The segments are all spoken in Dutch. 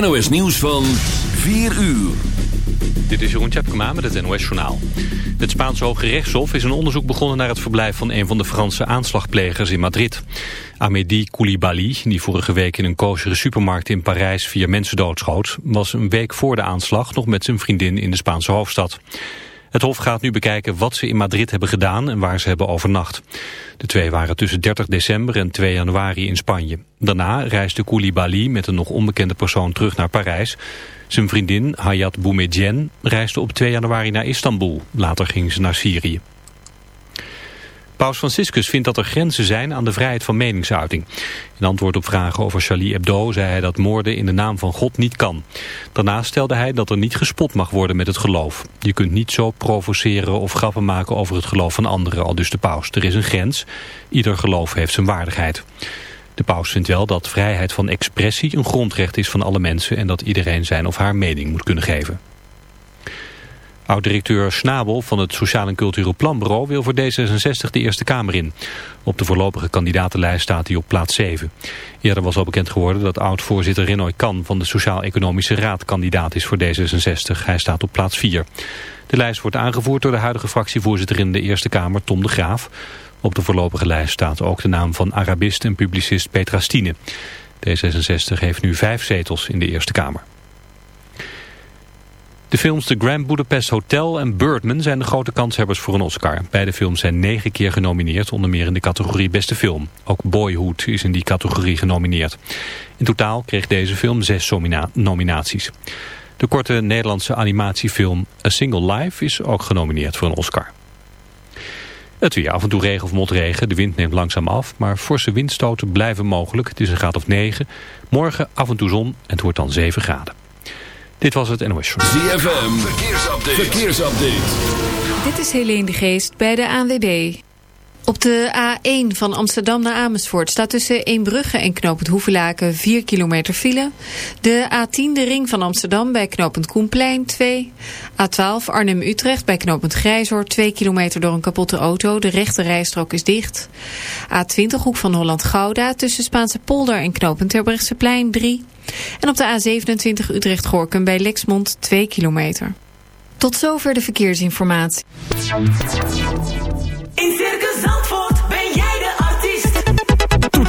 NOS nieuws van 4 uur. Dit is Jeroen Tjepkema met het NOS Journaal. Het Spaanse Hoge Rechtshof is een onderzoek begonnen naar het verblijf van een van de Franse aanslagplegers in Madrid. Amédi Koulibaly, die vorige week in een koosjere supermarkt in Parijs vier mensen doodschoot, was een week voor de aanslag nog met zijn vriendin in de Spaanse hoofdstad. Het Hof gaat nu bekijken wat ze in Madrid hebben gedaan en waar ze hebben overnacht. De twee waren tussen 30 december en 2 januari in Spanje. Daarna reisde Koulibaly met een nog onbekende persoon terug naar Parijs. Zijn vriendin Hayat Boumedienne reisde op 2 januari naar Istanbul. Later ging ze naar Syrië. Paus Franciscus vindt dat er grenzen zijn aan de vrijheid van meningsuiting. In antwoord op vragen over Charlie Hebdo zei hij dat moorden in de naam van God niet kan. Daarnaast stelde hij dat er niet gespot mag worden met het geloof. Je kunt niet zo provoceren of grappen maken over het geloof van anderen, al dus de paus. Er is een grens. Ieder geloof heeft zijn waardigheid. De paus vindt wel dat vrijheid van expressie een grondrecht is van alle mensen... en dat iedereen zijn of haar mening moet kunnen geven. Oud-directeur Snabel van het Sociaal en Cultureel Planbureau wil voor D66 de Eerste Kamer in. Op de voorlopige kandidatenlijst staat hij op plaats 7. Eerder was al bekend geworden dat oud-voorzitter Renoy Kan van de Sociaal-Economische Raad kandidaat is voor D66. Hij staat op plaats 4. De lijst wordt aangevoerd door de huidige fractievoorzitter in de Eerste Kamer, Tom de Graaf. Op de voorlopige lijst staat ook de naam van Arabist en publicist Petra Stine. D66 heeft nu vijf zetels in de Eerste Kamer. De films The Grand Budapest Hotel en Birdman zijn de grote kanshebbers voor een Oscar. Beide films zijn negen keer genomineerd, onder meer in de categorie Beste Film. Ook Boyhood is in die categorie genomineerd. In totaal kreeg deze film zes nominaties. De korte Nederlandse animatiefilm A Single Life is ook genomineerd voor een Oscar. Het weer af en toe regen of motregen. De wind neemt langzaam af, maar forse windstoten blijven mogelijk. Het is een graad of 9. Morgen af en toe zon en het wordt dan 7 graden. Dit was het NOS Show. ZFM, verkeersupdate. verkeersupdate. Dit is Helene de Geest bij de ANWB. Op de A1 van Amsterdam naar Amersfoort staat tussen Eembrugge en knooppunt Hoevelaken 4 kilometer file. De A10 de ring van Amsterdam bij knooppunt Koenplein 2. A12 Arnhem-Utrecht bij knooppunt Grijzoor 2 kilometer door een kapotte auto. De rechte rijstrook is dicht. A20 hoek van Holland-Gouda tussen Spaanse polder en knooppunt Terbrechtseplein 3. En op de A27 Utrecht-Gorkum bij Lexmond 2 kilometer. Tot zover de verkeersinformatie. In Circus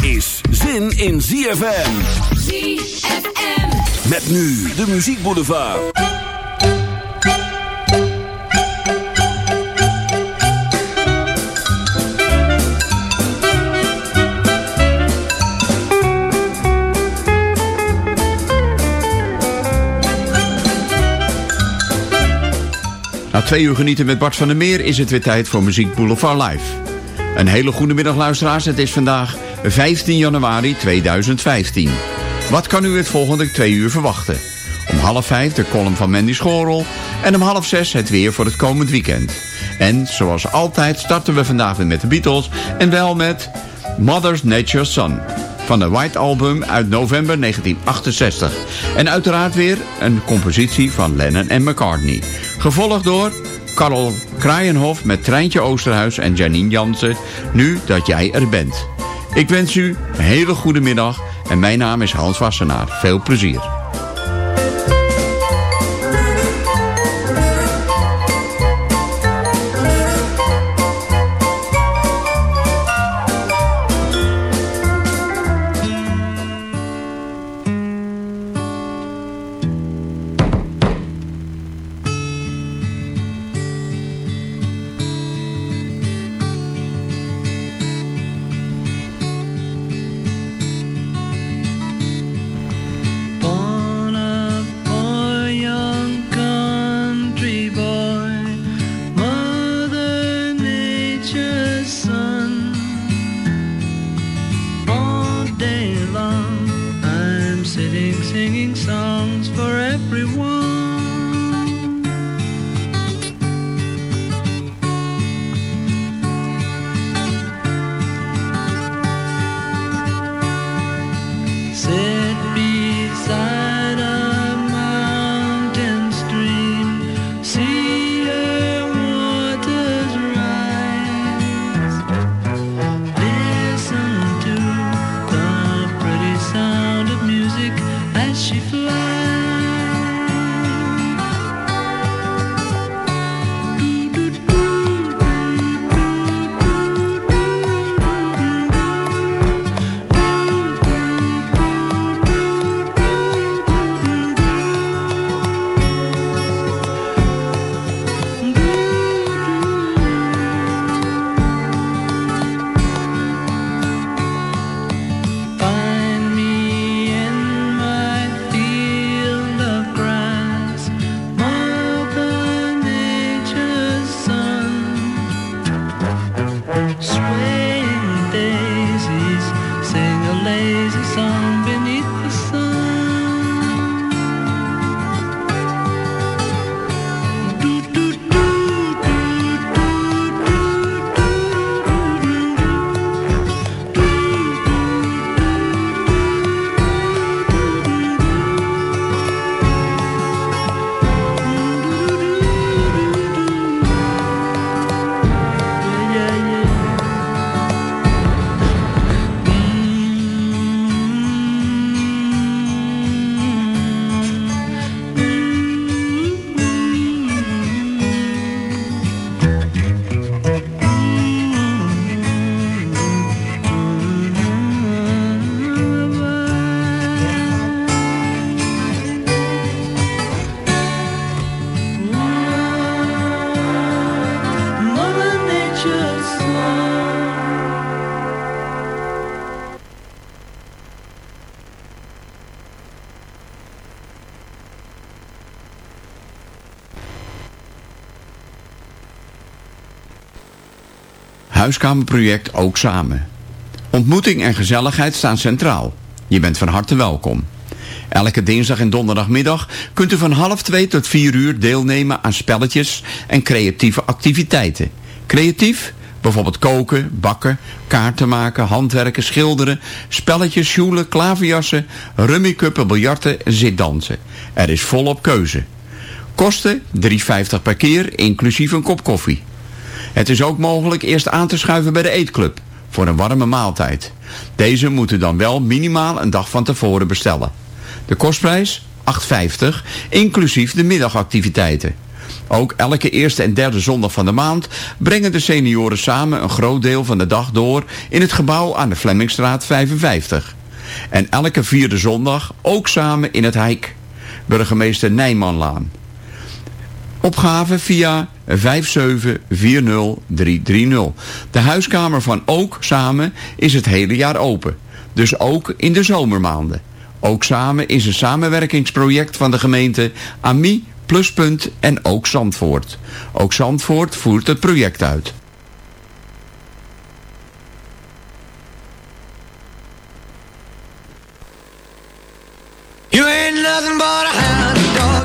is zin in ZFM. ZFM. Met nu de muziekboulevard. Na twee uur genieten met Bart van der Meer is het weer tijd voor Muziek Boulevard Live. Een hele goede middag luisteraars, het is vandaag 15 januari 2015. Wat kan u het volgende twee uur verwachten? Om half vijf de column van Mandy Schorel en om half zes het weer voor het komend weekend. En zoals altijd starten we vandaag weer met de Beatles en wel met Mother's Nature Son van de White Album uit november 1968. En uiteraard weer een compositie van Lennon en McCartney. Gevolgd door Karel Kraaienhof met Treintje Oosterhuis en Janine Jansen, Nu dat jij er bent. Ik wens u een hele goede middag en mijn naam is Hans Wassenaar. Veel plezier. Huiskamerproject Ook Samen. Ontmoeting en gezelligheid staan centraal. Je bent van harte welkom. Elke dinsdag en donderdagmiddag kunt u van half twee tot vier uur deelnemen aan spelletjes en creatieve activiteiten. Creatief? Bijvoorbeeld koken, bakken, kaarten maken, handwerken, schilderen, spelletjes, sjoelen, klaverjassen, rummikuppen, biljarten en zitdansen. Er is volop keuze. Kosten 3,50 per keer, inclusief een kop koffie. Het is ook mogelijk eerst aan te schuiven bij de eetclub voor een warme maaltijd. Deze moet u dan wel minimaal een dag van tevoren bestellen. De kostprijs 8,50 inclusief de middagactiviteiten. Ook elke eerste en derde zondag van de maand brengen de senioren samen een groot deel van de dag door in het gebouw aan de Flemmingstraat 55. En elke vierde zondag ook samen in het Hijk, burgemeester Nijmanlaan. Opgave via 5740330. De huiskamer van Ook Samen is het hele jaar open. Dus ook in de zomermaanden. Ook Samen is een samenwerkingsproject van de gemeente AMI, Pluspunt en Ook Zandvoort. Ook Zandvoort voert het project uit. You ain't nothing but a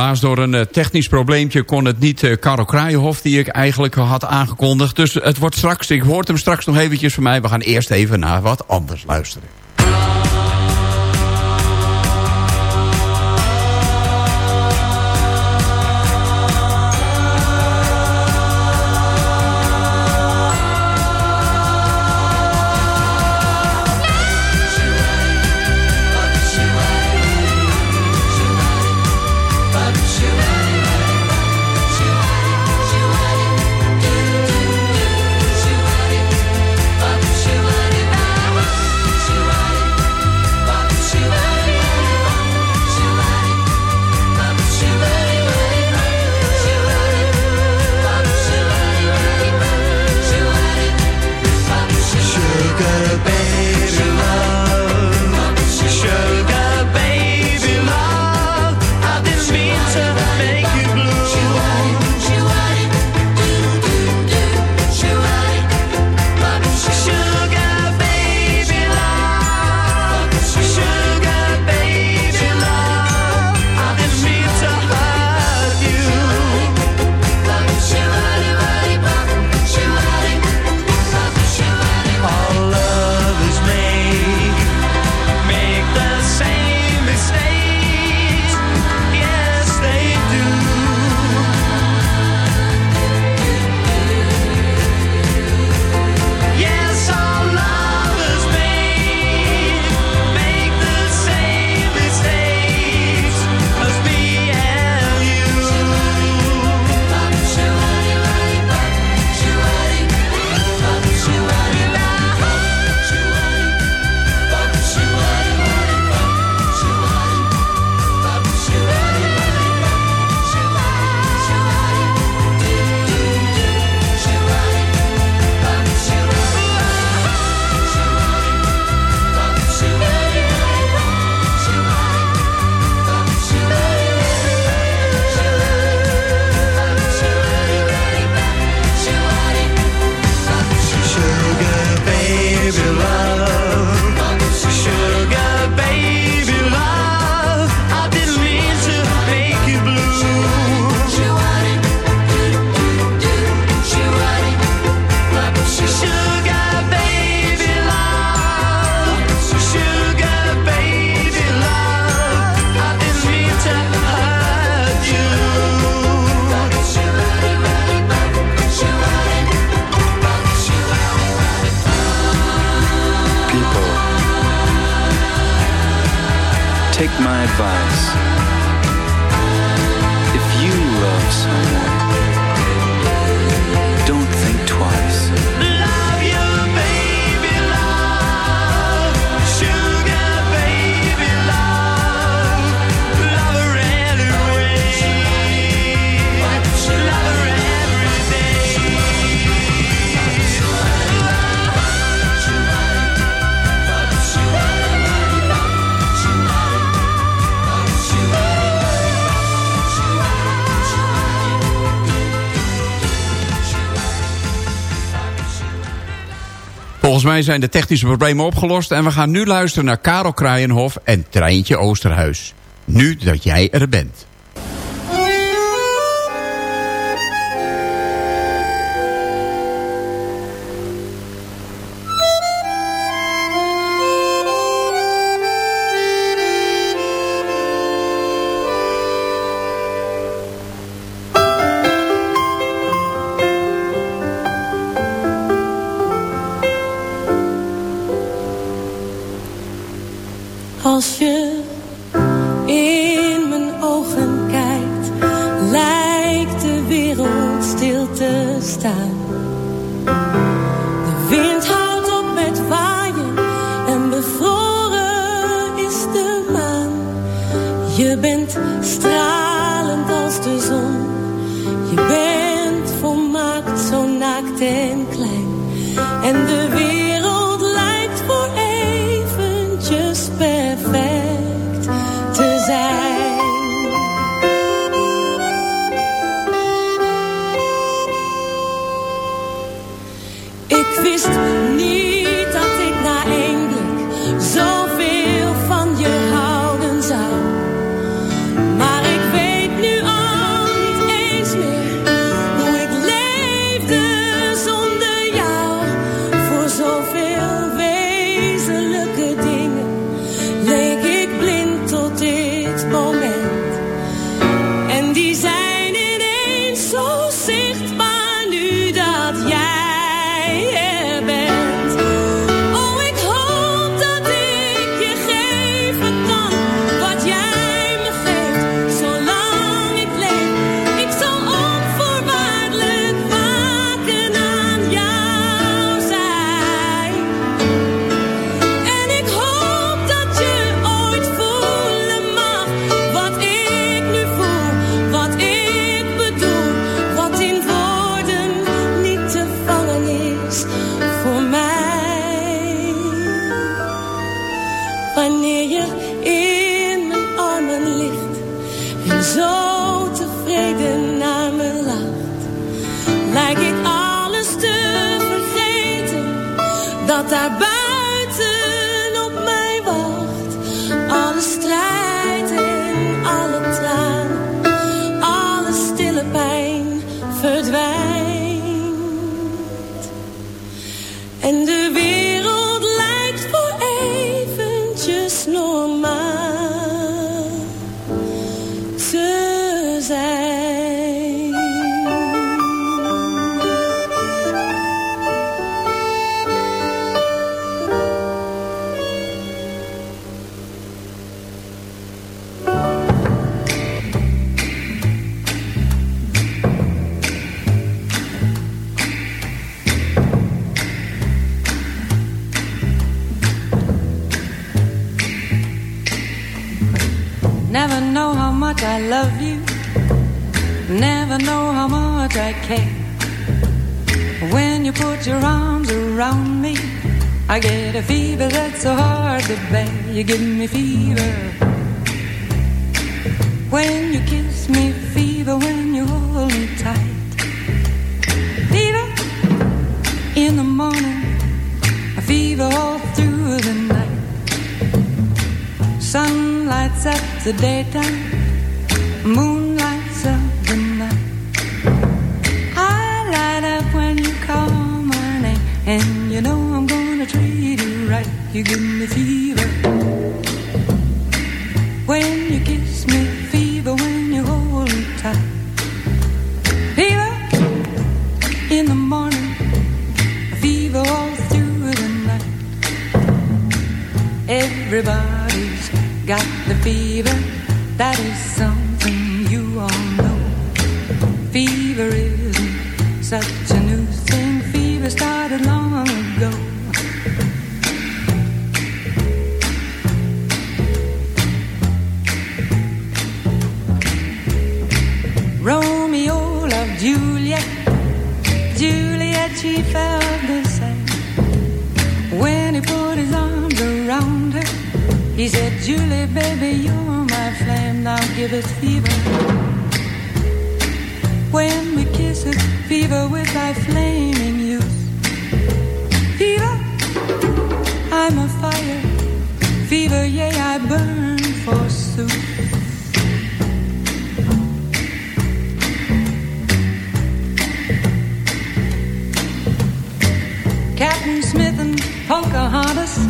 helaas door een eh, technisch probleempje kon het niet eh, Karel Kraaienhof... die ik eigenlijk had aangekondigd. Dus het wordt straks, ik hoort hem straks nog eventjes van mij. We gaan eerst even naar wat anders luisteren. Volgens mij zijn de technische problemen opgelost... en we gaan nu luisteren naar Karel Kraaienhof en Treintje Oosterhuis. Nu dat jij er bent. Fever all through the night. Sun lights up the daytime, moon lights up the night. I light up when you call my name, and you know I'm gonna treat you right. You give me fever Everybody's got the fever. That is he said, Julie, baby, you're my flame. Now give us fever. When we kiss it, fever with thy flaming youth. Fever, I'm a fire. Fever, yea, I burn forsooth. Captain Smith and Pocahontas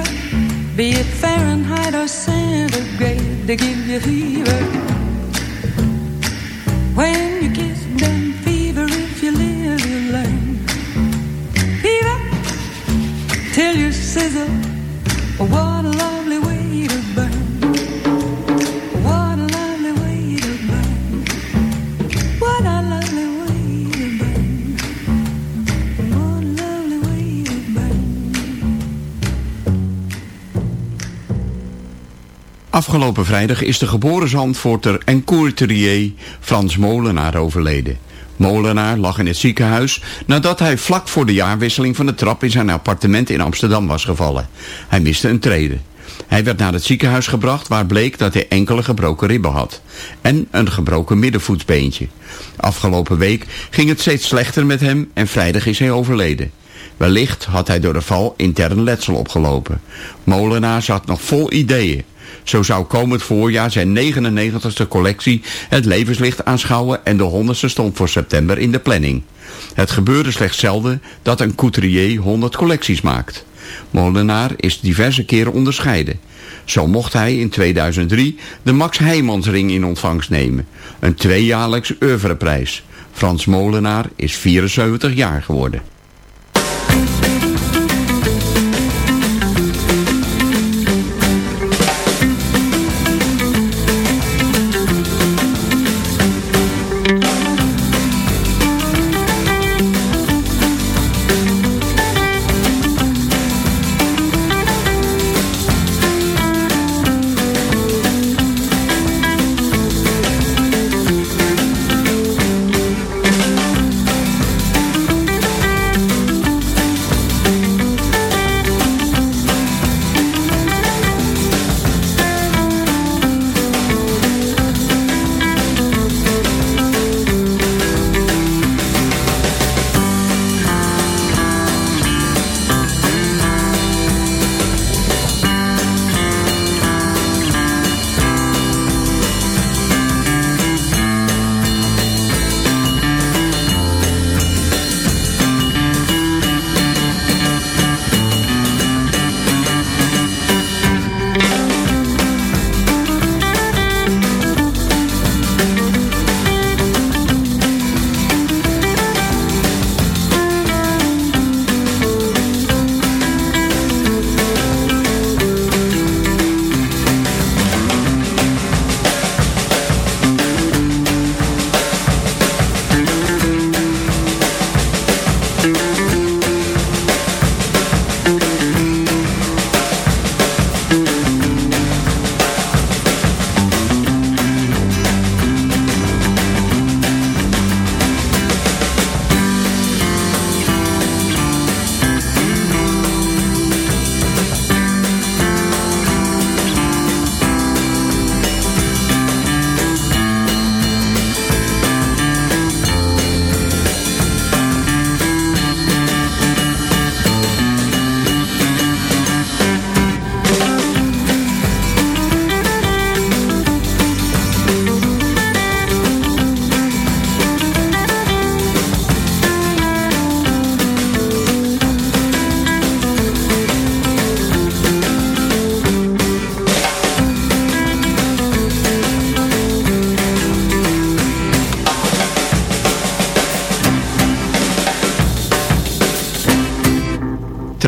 be it Fahrenheit or centigrade, they give you fever. Afgelopen vrijdag is de geboren Zandvoorter en courtier Frans Molenaar overleden. Molenaar lag in het ziekenhuis nadat hij vlak voor de jaarwisseling van de trap in zijn appartement in Amsterdam was gevallen. Hij miste een trede. Hij werd naar het ziekenhuis gebracht waar bleek dat hij enkele gebroken ribben had. En een gebroken middenvoetsbeentje. Afgelopen week ging het steeds slechter met hem en vrijdag is hij overleden. Wellicht had hij door de val intern letsel opgelopen. Molenaar zat nog vol ideeën. Zo zou komend voorjaar zijn 99ste collectie het levenslicht aanschouwen en de 100ste stond voor september in de planning. Het gebeurde slechts zelden dat een couturier 100 collecties maakt. Molenaar is diverse keren onderscheiden. Zo mocht hij in 2003 de Max Heijmansring in ontvangst nemen. Een tweejaarlijks oeuvreprijs. Frans Molenaar is 74 jaar geworden.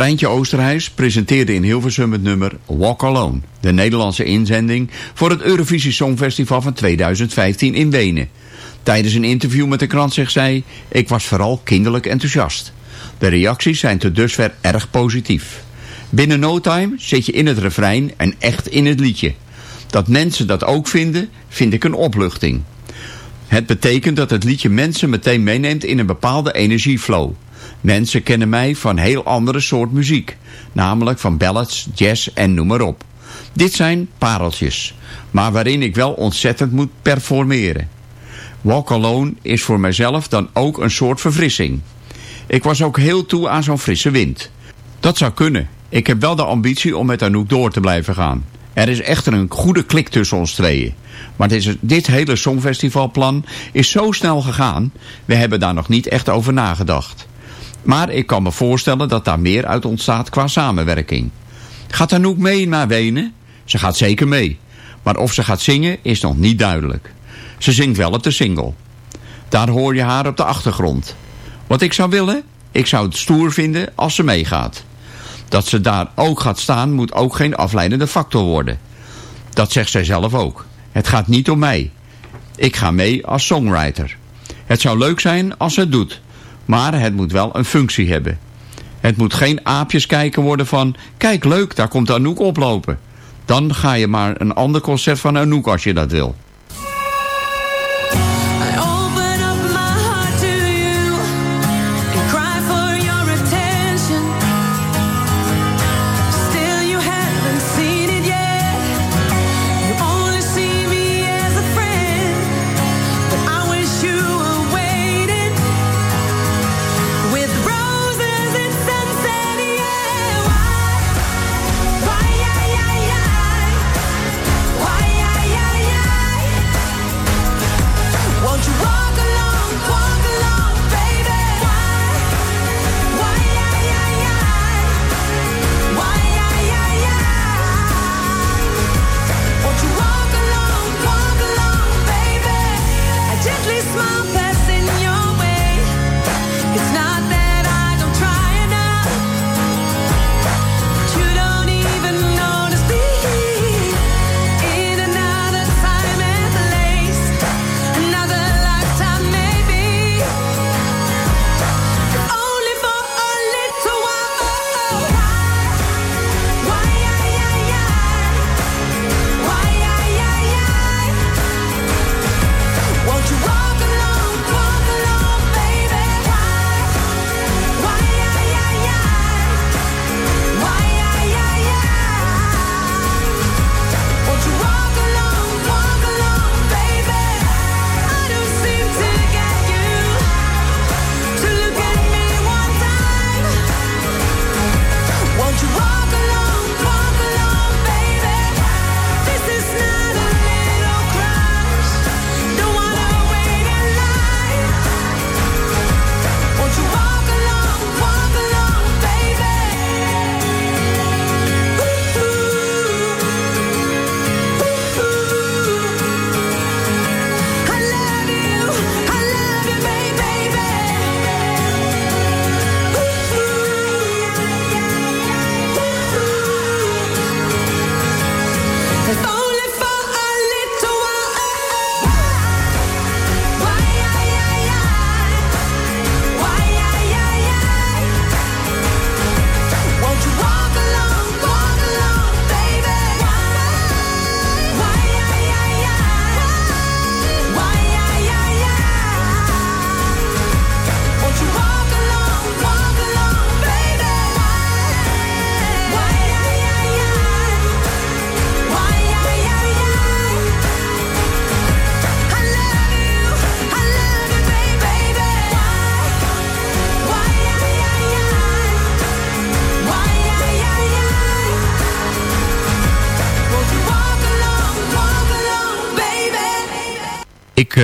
Treintje Oosterhuis presenteerde in Hilversum het nummer Walk Alone, de Nederlandse inzending voor het Eurovisie Songfestival van 2015 in Wenen. Tijdens een interview met de krant zegt zij, ik was vooral kinderlijk enthousiast. De reacties zijn tot dusver erg positief. Binnen no time zit je in het refrein en echt in het liedje. Dat mensen dat ook vinden, vind ik een opluchting. Het betekent dat het liedje mensen meteen meeneemt in een bepaalde energieflow. Mensen kennen mij van heel andere soort muziek. Namelijk van ballads, jazz en noem maar op. Dit zijn pareltjes. Maar waarin ik wel ontzettend moet performeren. Walk Alone is voor mijzelf dan ook een soort verfrissing. Ik was ook heel toe aan zo'n frisse wind. Dat zou kunnen. Ik heb wel de ambitie om met Anouk door te blijven gaan. Er is echter een goede klik tussen ons tweeën. Maar dit, hele Songfestivalplan is zo snel gegaan. We hebben daar nog niet echt over nagedacht. Maar ik kan me voorstellen dat daar meer uit ontstaat qua samenwerking. Gaat Anouk mee naar Wenen? Ze gaat zeker mee. Maar of ze gaat zingen is nog niet duidelijk. Ze zingt wel op de single. Daar hoor je haar op de achtergrond. Wat ik zou willen? Ik zou het stoer vinden als ze meegaat. Dat ze daar ook gaat staan moet ook geen afleidende factor worden. Dat zegt zij zelf ook. Het gaat niet om mij. Ik ga mee als songwriter. Het zou leuk zijn als ze het doet. Maar het moet wel een functie hebben. Het moet geen aapjes kijken worden van... Kijk leuk, daar komt Anouk oplopen. Dan ga je maar een ander concert van Anouk als je dat wil.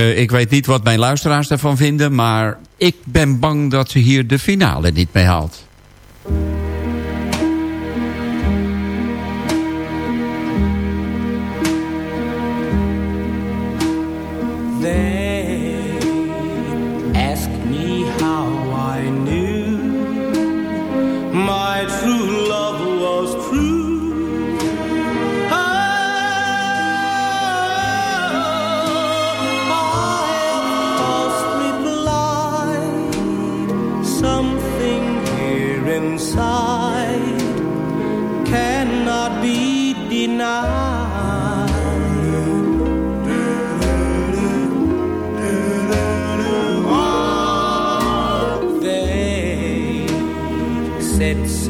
Ik, eh, ik weet niet wat mijn luisteraars daarvan vinden... maar ik ben bang dat ze hier de finale niet mee haalt.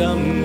some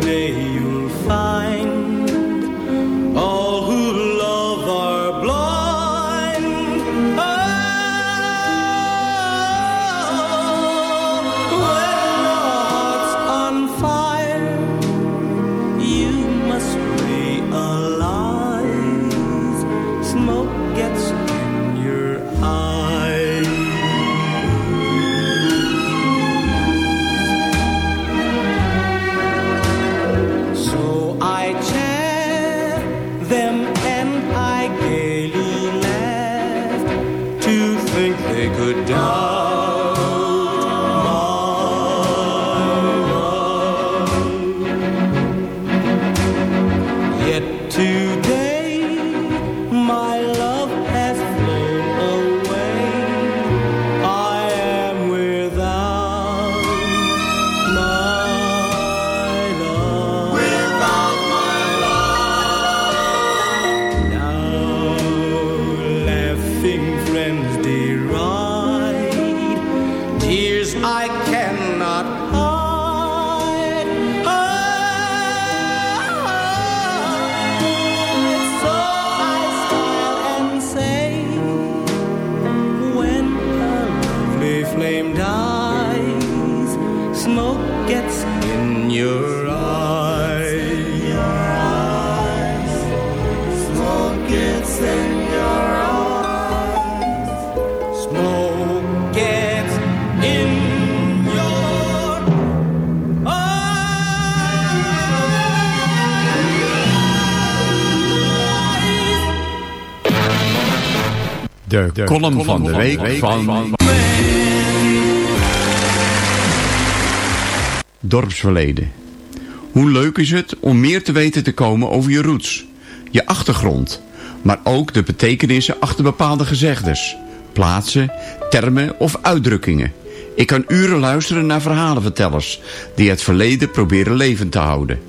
your De, column van de week. Van... Dorpsverleden. Hoe leuk is het om meer te weten te komen over je roots, je achtergrond, maar ook de betekenissen achter bepaalde gezegdes, plaatsen, termen of uitdrukkingen. Ik kan uren luisteren naar verhalenvertellers die het verleden proberen levend te houden.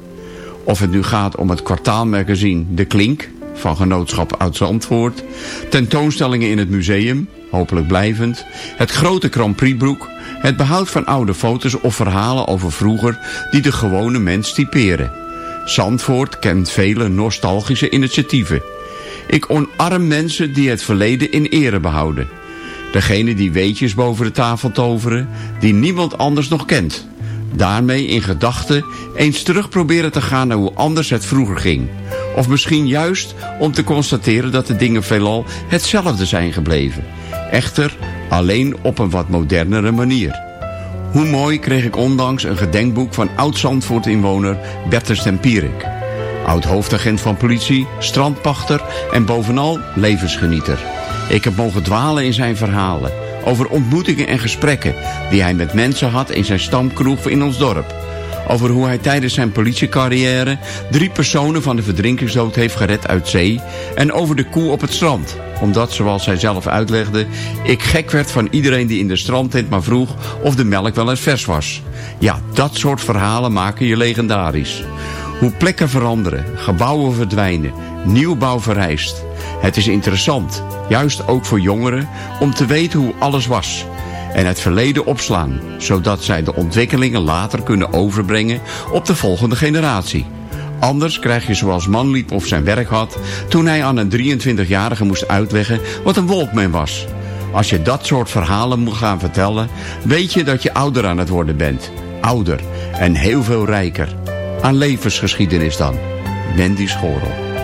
Of het nu gaat om het kwartaalmagazine De Klink van Genootschap Oud-Zandvoort, tentoonstellingen in het museum, hopelijk blijvend, het grote Grand het behoud van oude foto's of verhalen over vroeger die de gewone mens typeren. Zandvoort kent vele nostalgische initiatieven. Ik omarm mensen die het verleden in ere behouden. Degene die weetjes boven de tafel toveren, die niemand anders nog kent. Daarmee in gedachten eens terug proberen te gaan naar hoe anders het vroeger ging. Of misschien juist om te constateren dat de dingen veelal hetzelfde zijn gebleven. Echter alleen op een wat modernere manier. Hoe mooi kreeg ik ondanks een gedenkboek van oud-Zandvoort-inwoner Bertus Tempierik. Oud-hoofdagent van politie, strandpachter en bovenal levensgenieter. Ik heb mogen dwalen in zijn verhalen over ontmoetingen en gesprekken die hij met mensen had in zijn stamkroeg in ons dorp. Over hoe hij tijdens zijn politiecarrière drie personen van de verdrinkingsdood heeft gered uit zee. En over de koe op het strand. Omdat, zoals hij zelf uitlegde, ik gek werd van iedereen die in de strandtent maar vroeg of de melk wel eens vers was. Ja, dat soort verhalen maken je legendarisch. Hoe plekken veranderen, gebouwen verdwijnen, nieuwbouw verrijst. Het is interessant, juist ook voor jongeren, om te weten hoe alles was en het verleden opslaan, zodat zij de ontwikkelingen later kunnen overbrengen op de volgende generatie. Anders krijg je zoals Manliep of zijn werk had toen hij aan een 23-jarige moest uitleggen wat een Walkman was. Als je dat soort verhalen moet gaan vertellen, weet je dat je ouder aan het worden bent. Ouder en heel veel rijker. Aan levensgeschiedenis dan. Mandy Schorel.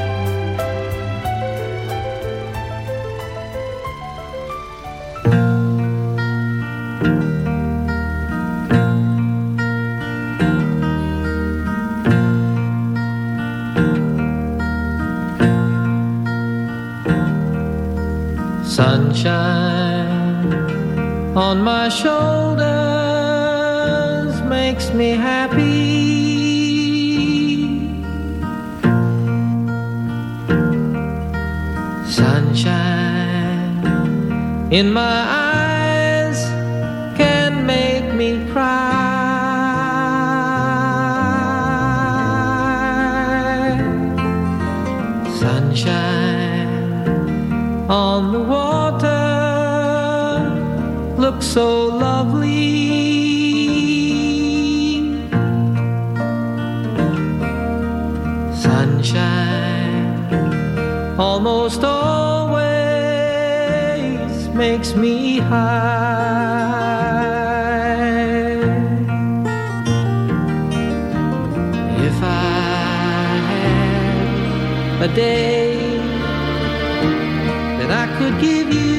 That I could give you,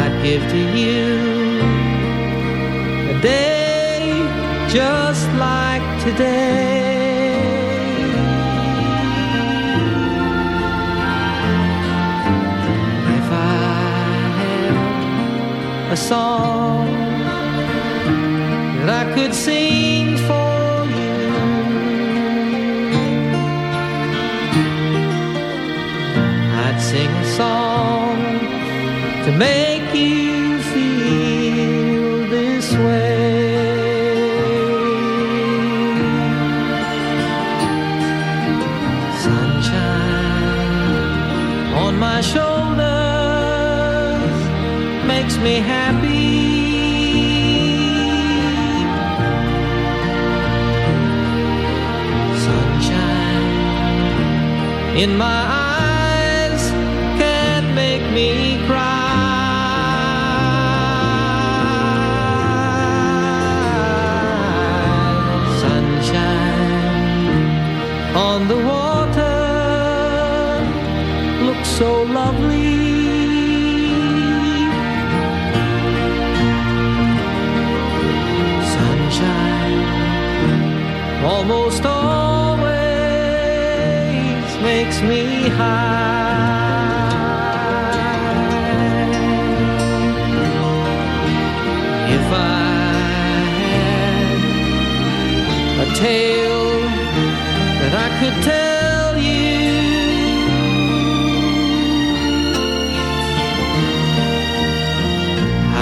I'd give to you a day just like today. If I had a song that I could sing in my eyes can make me cry. Sunshine on the water looks so lovely. Sunshine almost makes me high. If I had a tale that I could tell you,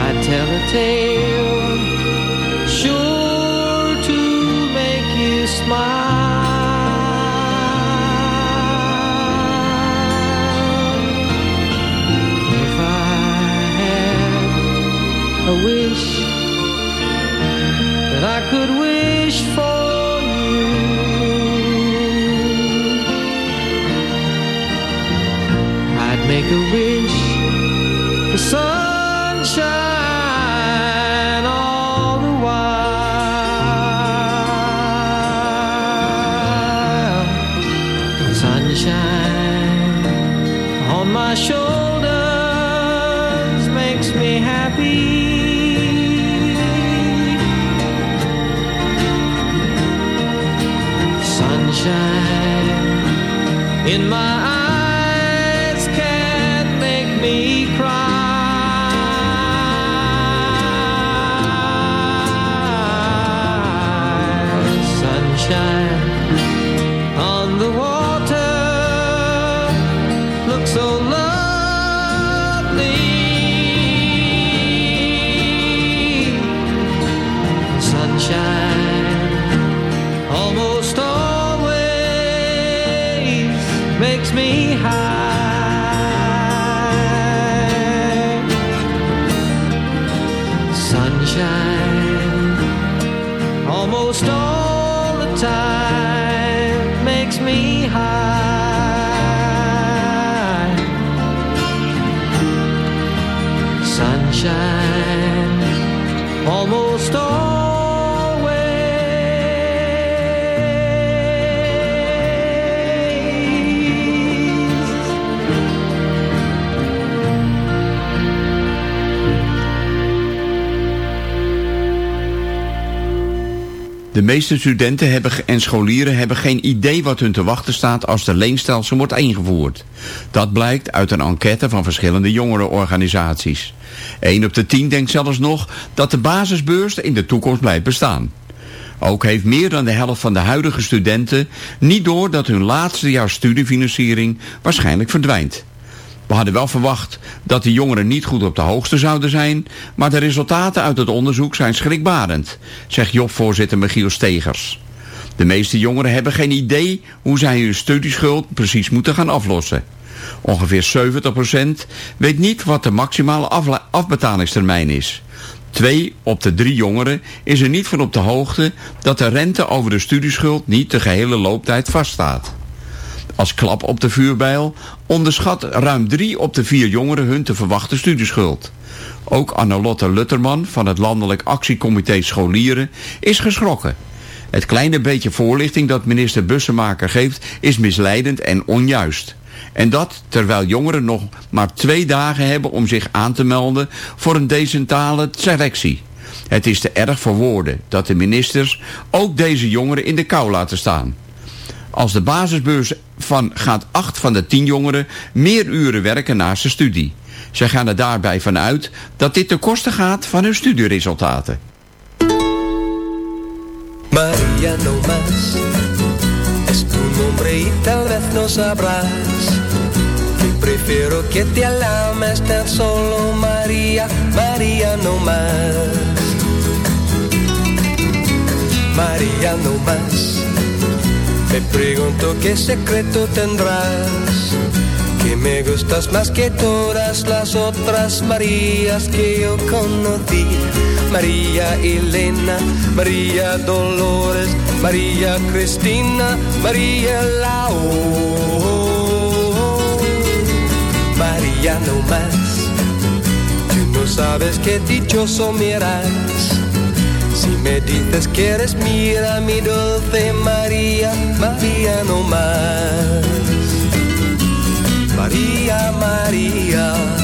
I'd tell a tale De meeste studenten hebben, en scholieren hebben geen idee wat hun te wachten staat als de leenstelsel wordt ingevoerd. Dat blijkt uit een enquête van verschillende jongerenorganisaties. 1 op de 10 denkt zelfs nog dat de basisbeurs in de toekomst blijft bestaan. Ook heeft meer dan de helft van de huidige studenten niet door dat hun laatste jaar studiefinanciering waarschijnlijk verdwijnt. We hadden wel verwacht dat de jongeren niet goed op de hoogte zouden zijn, maar de resultaten uit het onderzoek zijn schrikbarend, zegt Job-voorzitter Michiel Stegers. De meeste jongeren hebben geen idee hoe zij hun studieschuld precies moeten gaan aflossen. Ongeveer 70% weet niet wat de maximale afbetalingstermijn is. Twee op de drie jongeren is er niet van op de hoogte dat de rente over de studieschuld niet de gehele looptijd vaststaat. Als klap op de vuurbijl onderschat ruim drie op de vier jongeren hun te verwachten studieschuld. Ook Annelotte Lutterman van het Landelijk Actiecomité Scholieren is geschrokken. Het kleine beetje voorlichting dat minister Bussemaker geeft is misleidend en onjuist. En dat terwijl jongeren nog maar twee dagen hebben om zich aan te melden voor een decentale selectie. Het is te erg voor woorden dat de ministers ook deze jongeren in de kou laten staan. Als de basisbeurs van gaat acht van de tien jongeren meer uren werken naast de studie. Zij gaan er daarbij vanuit dat dit ten koste gaat van hun studieresultaten. María no más es tu nombre y tal vez no sabrás que prefiero que te alames tan solo María, María no más. María no más. Me pregunto qué secreto tendrás. Que me gustas más que todas las otras Marías que yo conocí. María Elena, María Dolores, María Cristina, María Lao. María no más. Tú no sabes qué dichoso harás. Si me dices que eres mía, mi dulce María, María no más. María, María.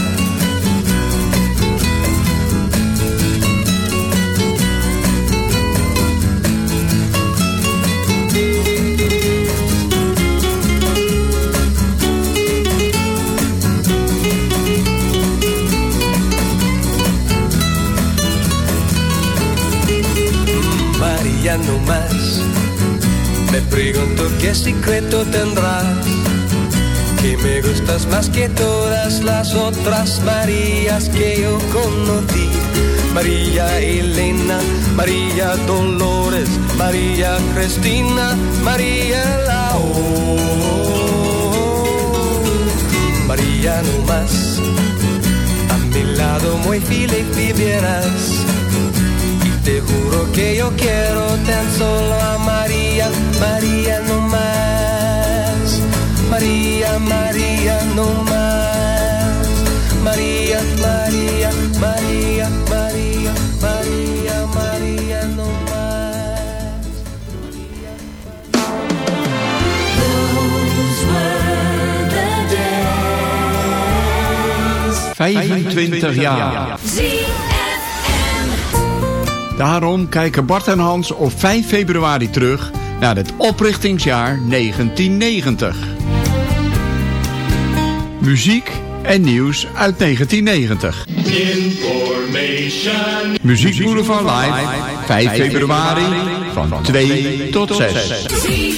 María no más. Me pregunto qué secreto tendrás. Que me gustas más que todas las otras Marías que yo conocí. María Elena, María Dolores, María Cristina, María Lao. María no más. A mi lado muy feliz vivirás. Te juro que yo quiero tan solo a María, María no más. María, María no más. María, María, María, María, María, María no más. Those were the days. 25 jaar. Daarom kijken Bart en Hans op 5 februari terug naar het oprichtingsjaar 1990. Muziek en nieuws uit 1990. Information. Muziek Boulevard Live, 5 februari van 2 tot 6.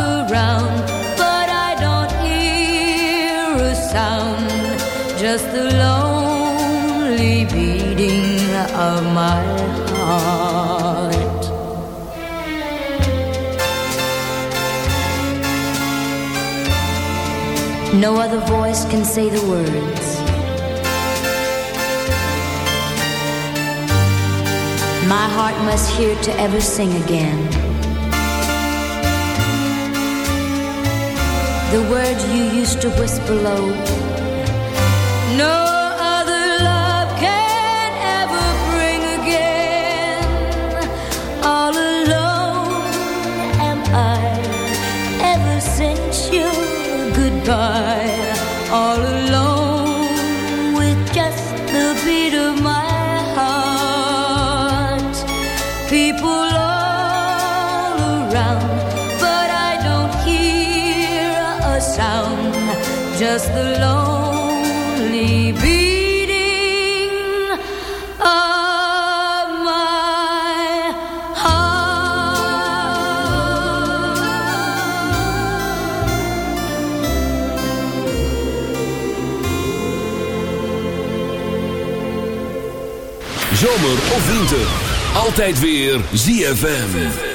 around, but I don't hear a sound, just the lonely beating of my heart. No other voice can say the words. My heart must hear to ever sing again. The words you used to whisper low. just the lonely bee. Zomer of winter, altijd weer ZFM.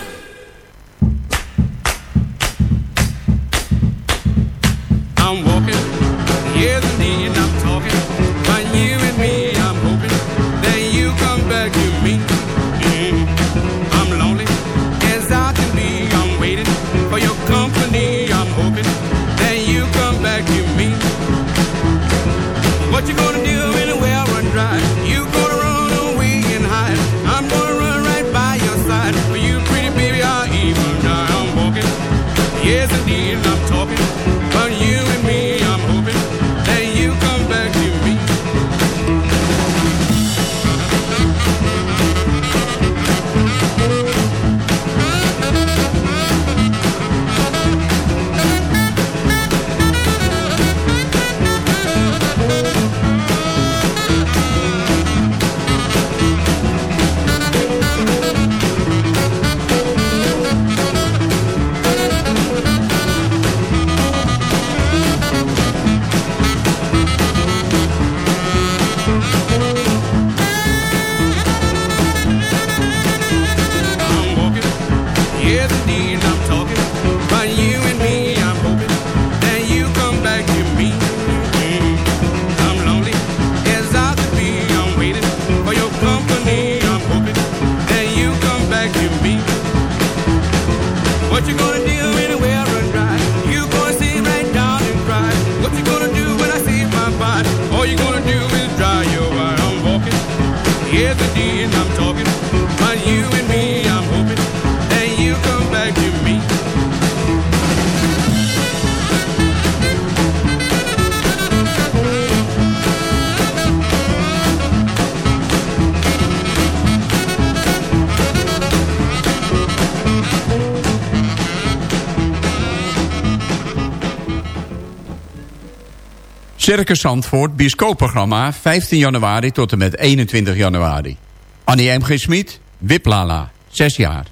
Circus Zandvoort bioscoopprogramma 15 januari tot en met 21 januari. Annie M.G. Smit, Wiplala, 6 jaar.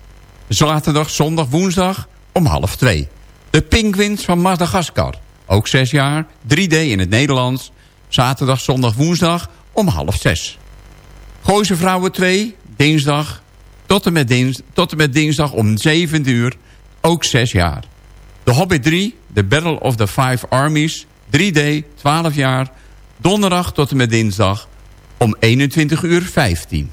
Zaterdag, zondag, woensdag om half 2. De Pinguins van Madagaskar, ook 6 jaar, 3D in het Nederlands. Zaterdag, zondag, woensdag om half 6. Gooise Vrouwen 2, dinsdag tot en, met dins, tot en met dinsdag om 7 uur, ook 6 jaar. De Hobbit 3, The Battle of the Five Armies, 3D, 12 jaar. Donderdag tot en met dinsdag om 21 uur 15.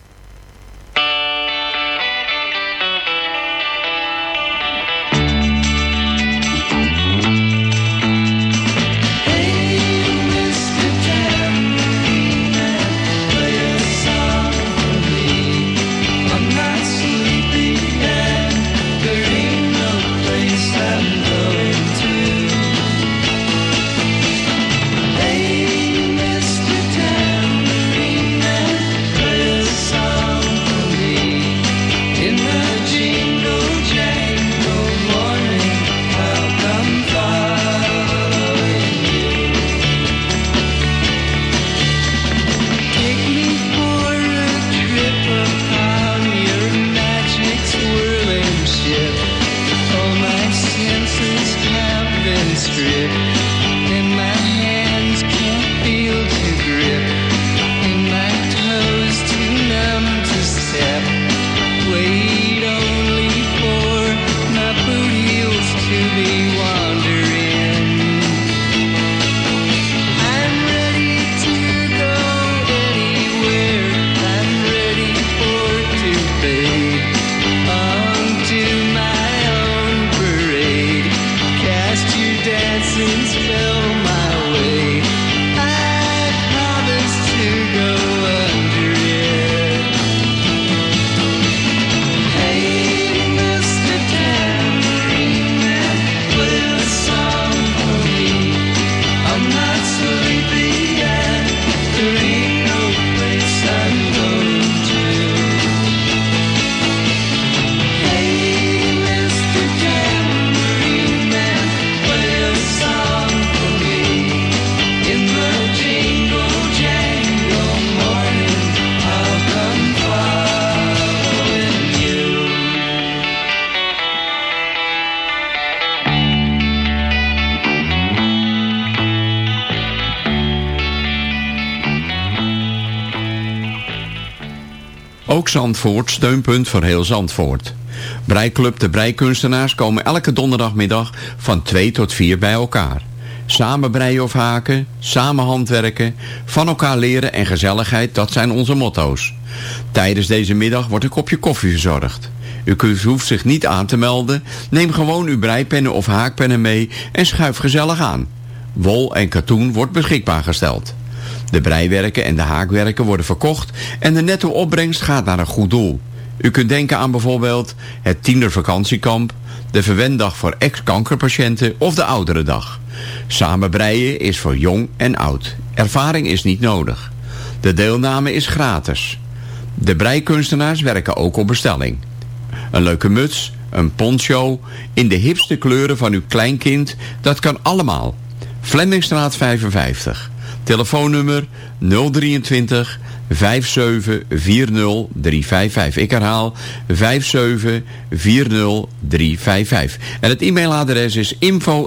Zandvoort, steunpunt voor heel Zandvoort. Breiklub De Breikunstenaars komen elke donderdagmiddag van 2 tot 4 bij elkaar. Samen breien of haken, samen handwerken, van elkaar leren en gezelligheid, dat zijn onze motto's. Tijdens deze middag wordt een kopje koffie verzorgd. U hoeft zich niet aan te melden, neem gewoon uw breipennen of haakpennen mee en schuif gezellig aan. Wol en katoen wordt beschikbaar gesteld. De breiwerken en de haakwerken worden verkocht en de netto opbrengst gaat naar een goed doel. U kunt denken aan bijvoorbeeld het tienervakantiekamp, de verwenddag voor ex-kankerpatiënten of de ouderendag. Samen breien is voor jong en oud. Ervaring is niet nodig. De deelname is gratis. De breikunstenaars werken ook op bestelling. Een leuke muts, een poncho, in de hipste kleuren van uw kleinkind, dat kan allemaal. Flemmingstraat 55. Telefoonnummer 023 5740 355. Ik herhaal 5740 355. En het e-mailadres is info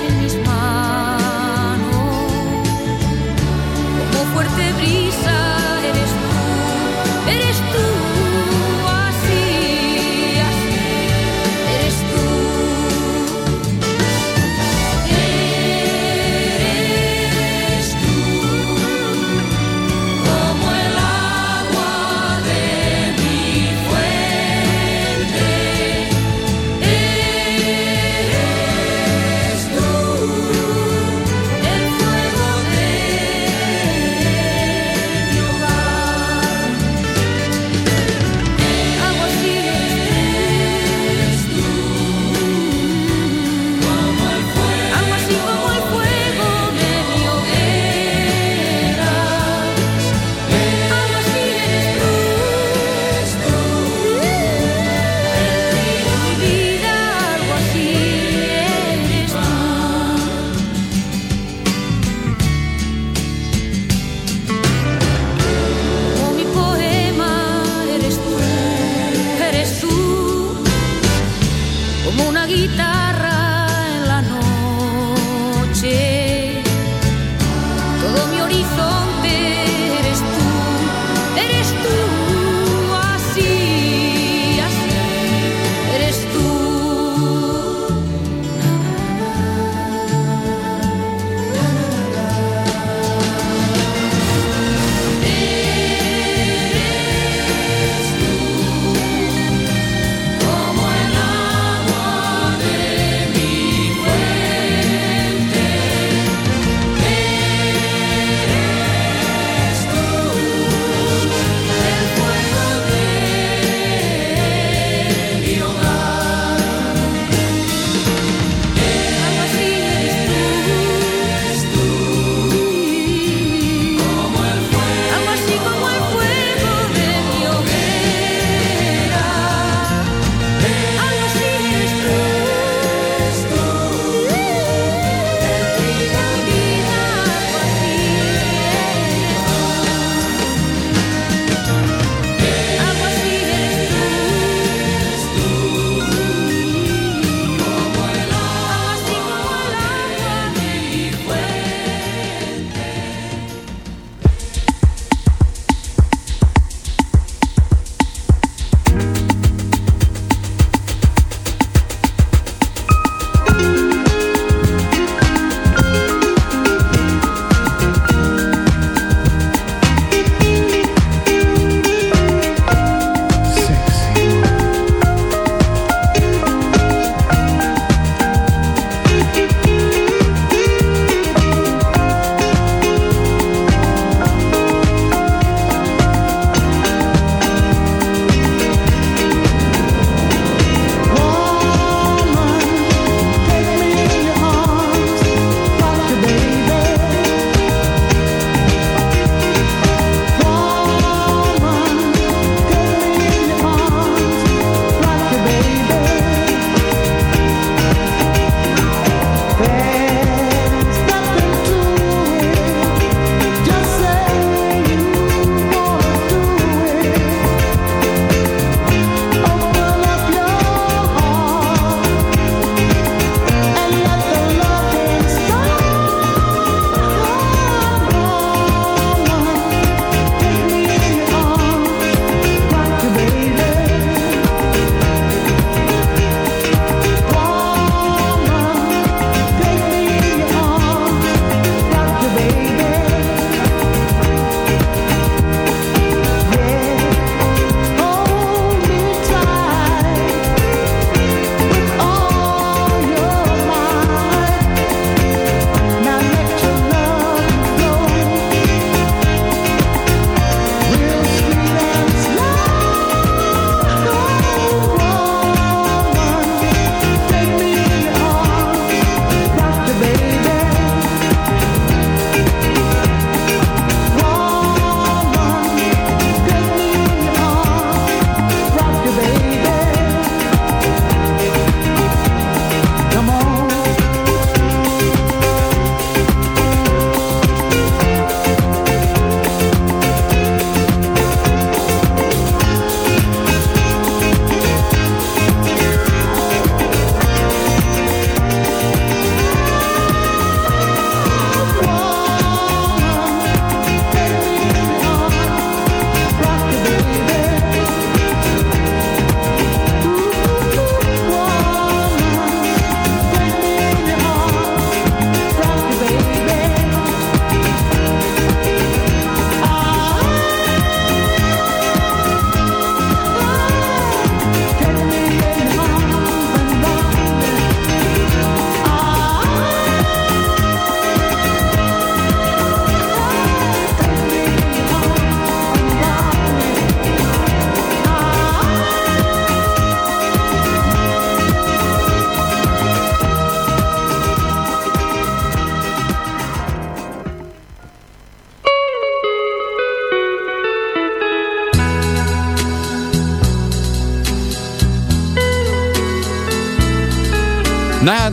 fuerte brisa